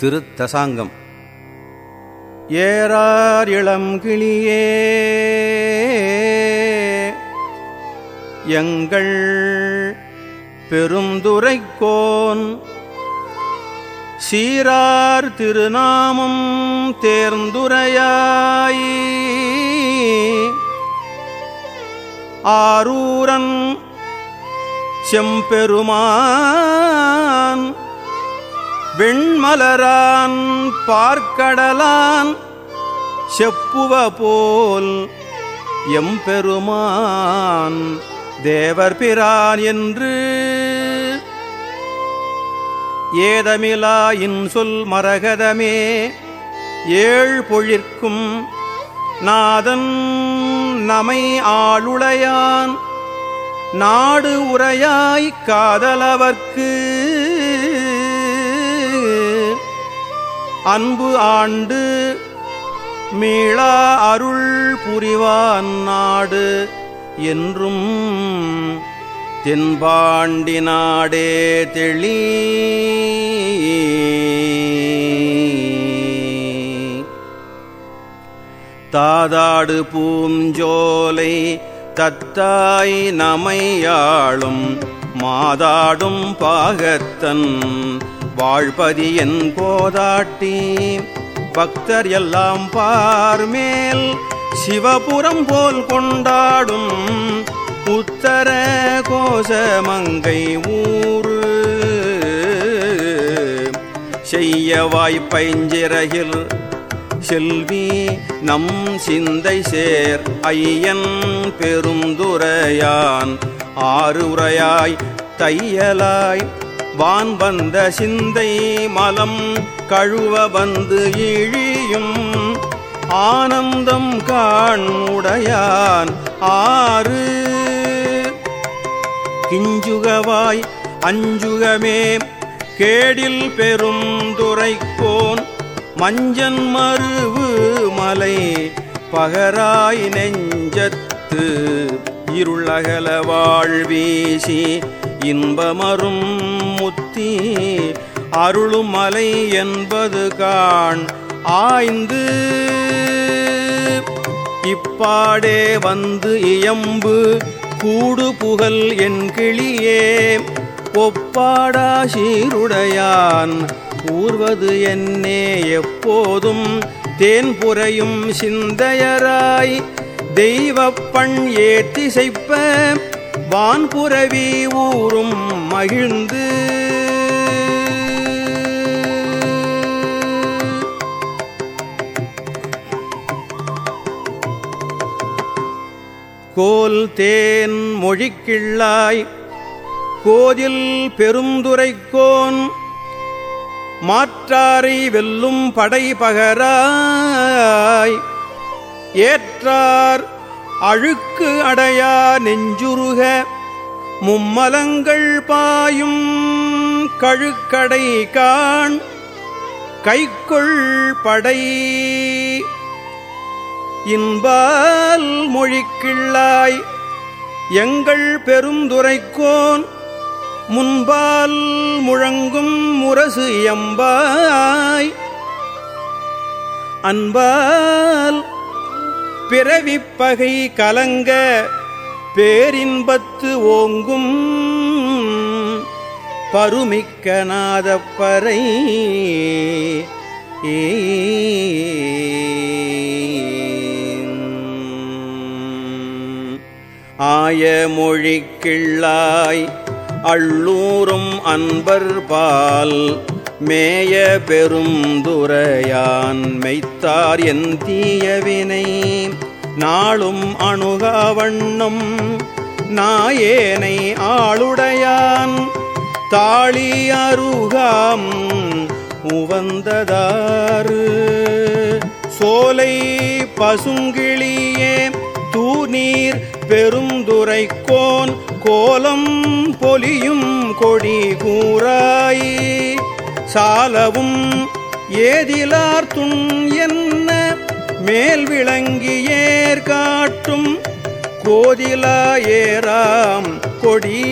திருத்தசாங்கம். ஏறார் இளம் கிளியே எங்கள் பெருந்துரைக்கோன் சீரார் திருநாமம் தேர்ந்துரையாய் ஆரூரன் செம்பெருமான் வெண்மலரான் பார்க்கடலான் செப்புவ போல் எம்பெருமான் தேவர் பிரான் என்று ஏதமிலா இன்சொல் மரகதமே ஏழ் பொழிற்கும் நாதன் நமை ஆளுடையான் நாடு உரையாய் காதலவர்க்கு அன்பு ஆண்டு மீளா அருள் புரிவான் நாடு என்றும் தென்பாண்டி நாடே தெளி. தாதாடு பூஞ்சோலை தத்தாய் நமையாளும் மாதாடும் பாகத்தன் வாழ்பதி என் போதாட்டி பக்தர் எல்லாம் பார்மேல் சிவபுரம் போல் கொண்டாடும் உத்தர கோஷமங்கை ஊரு. செய்ய வாய்ப்பைஞ்சிறகில் செல்வி நம் சிந்தை சேர் ஐயன் பெருந்துரையான். ஆறு உரையாய் தையலாய் வான் வந்த சிந்தை மலம் கழுவ வந்து இழியும். ஆனந்தம் காண்முடையான் ஆறு. கிஞ்சுகவாய் அஞ்சுகமே கேடில் பெரும் துரைக்கோன். மஞ்சன் மருவு மலை பகராய் நெஞ்சத்து இருளகல வாழ்வீசி இன்பமரும் முத்தி அருளும் மலை என்பது காண் ஆய்ந்து இப்பாடே வந்து இயம்பு கூடு புகழ் என் கிளியே ஒப்பாடா சீருடையான் கூர்வது என்னே எப்போதும் தேன் புறையும் சிந்தையராய் தெய்வப்பண் ஏத்திசைப்ப வான்புறவி ஊரும் மகிழ்ந்து. கோல் தேன் மொழிக்கிள்ளாய் கோதில் பெருந்துரைக்கோன் மாற்றாரை வெல்லும் படை பகராய். ஏற்றார் அழுக்கு அடையா நெஞ்சுருக மும்மலங்கள் பாயும் கழுக்கடை காண் கைக்குள் படை. இன்பால் மொழிக்கிள்ளாய் எங்கள் பெருந்துரைக்கோன் முன்பால் முழங்கும் முரசு எம்பாய். அன்பால் பிறவிப்பகை கலங்க பேரின்பத்து ஓங்கும் பருமிக்க நாதப்பறை ஆய மொழிக்கிள்ளாய் அள்ளூரும் அன்பர் பால் மேய பெருந்துரையான் மெய்த்தார் என் தீயவினை நாளும் அணுகாவண்ணம் நாயேனை ஆளுடையான். தாளி அருகாம் உவந்ததாறு. சோலை பசுங்கிளியே தூநீர் பெருந்துரைக்கோன். கோலம் பொலியும் கொடி கூறாய். சாலவும் ஏதிலார் துண் என்ன மேல் விளங்கியேர் காட்டும் கோதிலா ஏராம் கொடி.